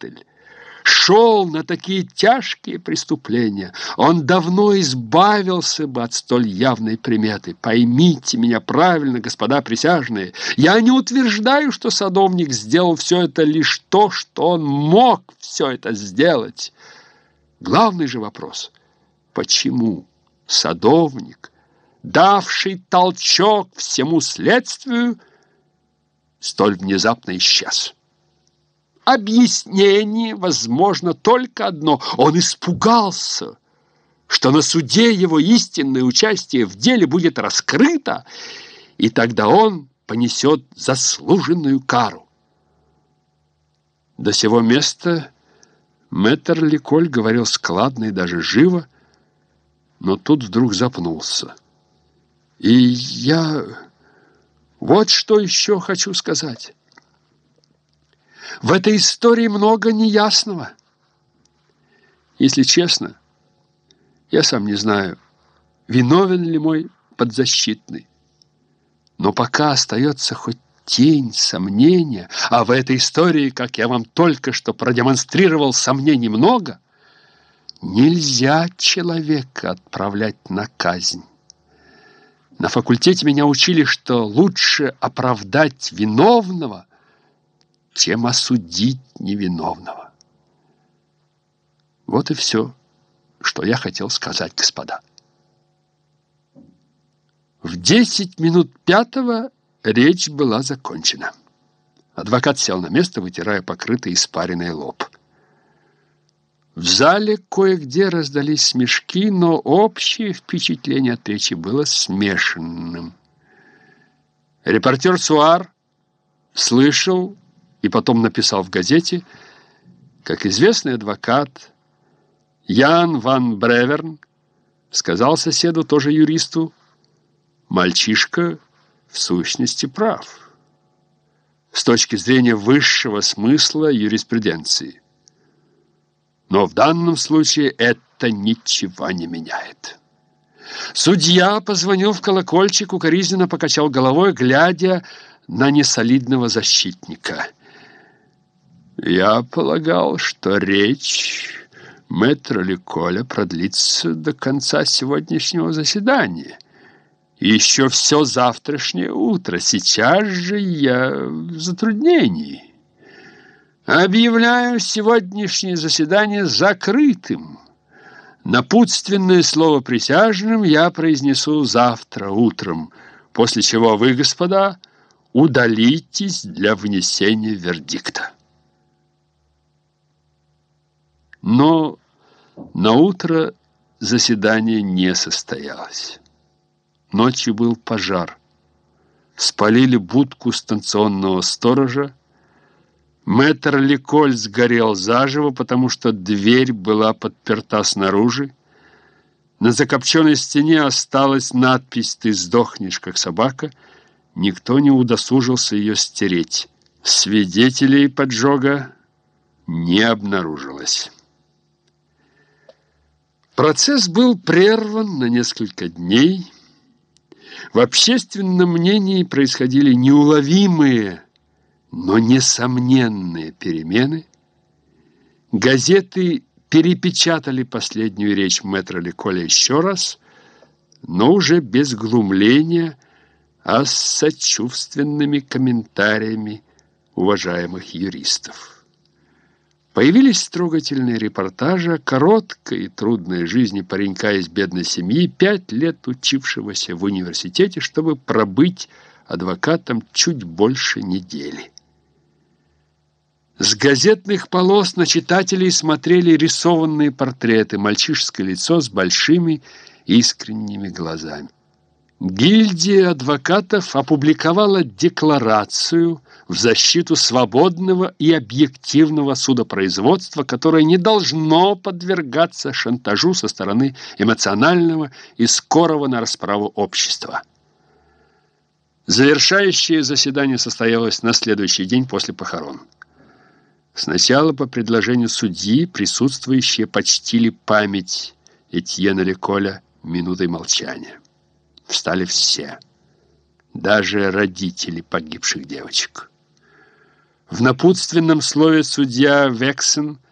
предатель шел на такие тяжкие преступления. Он давно избавился бы от столь явной приметы. Поймите меня правильно, господа присяжные. Я не утверждаю, что садовник сделал все это лишь то, что он мог все это сделать. Главный же вопрос – почему садовник, давший толчок всему следствию, столь внезапно исчез? Объяснение возможно только одно. Он испугался, что на суде его истинное участие в деле будет раскрыто, и тогда он понесет заслуженную кару. До сего места мэтр Ликоль говорил складно и даже живо, но тут вдруг запнулся. И я вот что еще хочу сказать. В этой истории много неясного. Если честно, я сам не знаю, виновен ли мой подзащитный. Но пока остается хоть тень сомнения, а в этой истории, как я вам только что продемонстрировал, сомнений много, нельзя человека отправлять на казнь. На факультете меня учили, что лучше оправдать виновного, чем осудить невиновного. Вот и все, что я хотел сказать, господа. В десять минут пятого речь была закончена. Адвокат сел на место, вытирая покрытый испаренный лоб. В зале кое-где раздались смешки, но общее впечатление от речи было смешанным. Репортер Суар слышал и потом написал в газете, как известный адвокат Ян ван Бреверн сказал соседу, тоже юристу, «Мальчишка в сущности прав» с точки зрения высшего смысла юриспруденции. Но в данном случае это ничего не меняет. Судья позвонил в колокольчик, укоризненно покачал головой, глядя на несолидного защитника – я полагал, что речь мэтра Ликоля продлится до конца сегодняшнего заседания. И еще все завтрашнее утро. Сейчас же я в затруднении. Объявляю сегодняшнее заседание закрытым. Напутственное слово присяжным я произнесу завтра утром, после чего вы, господа, удалитесь для внесения вердикта. Но на утро заседание не состоялось. Ночью был пожар. Спалили будку станционного сторожа. Мэтр Ликоль сгорел заживо, потому что дверь была подперта снаружи. На закопченной стене осталась надпись «Ты сдохнешь, как собака». Никто не удосужился ее стереть. Свидетелей поджога не обнаружилось. Процесс был прерван на несколько дней. В общественном мнении происходили неуловимые, но несомненные перемены. Газеты перепечатали последнюю речь мэтра Леколя еще раз, но уже без глумления, а с сочувственными комментариями уважаемых юристов. Появились трогательные репортажи о короткой и трудной жизни паренька из бедной семьи, пять лет учившегося в университете, чтобы пробыть адвокатом чуть больше недели. С газетных полос на читателей смотрели рисованные портреты, мальчишеское лицо с большими искренними глазами. Гильдия адвокатов опубликовала декларацию в защиту свободного и объективного судопроизводства, которое не должно подвергаться шантажу со стороны эмоционального и скорого на расправу общества. Завершающее заседание состоялось на следующий день после похорон. Сначала по предложению судьи присутствующие почтили память Этьена Леколя минутой молчания. Встали все, даже родители погибших девочек. В напутственном слове судья Вексен –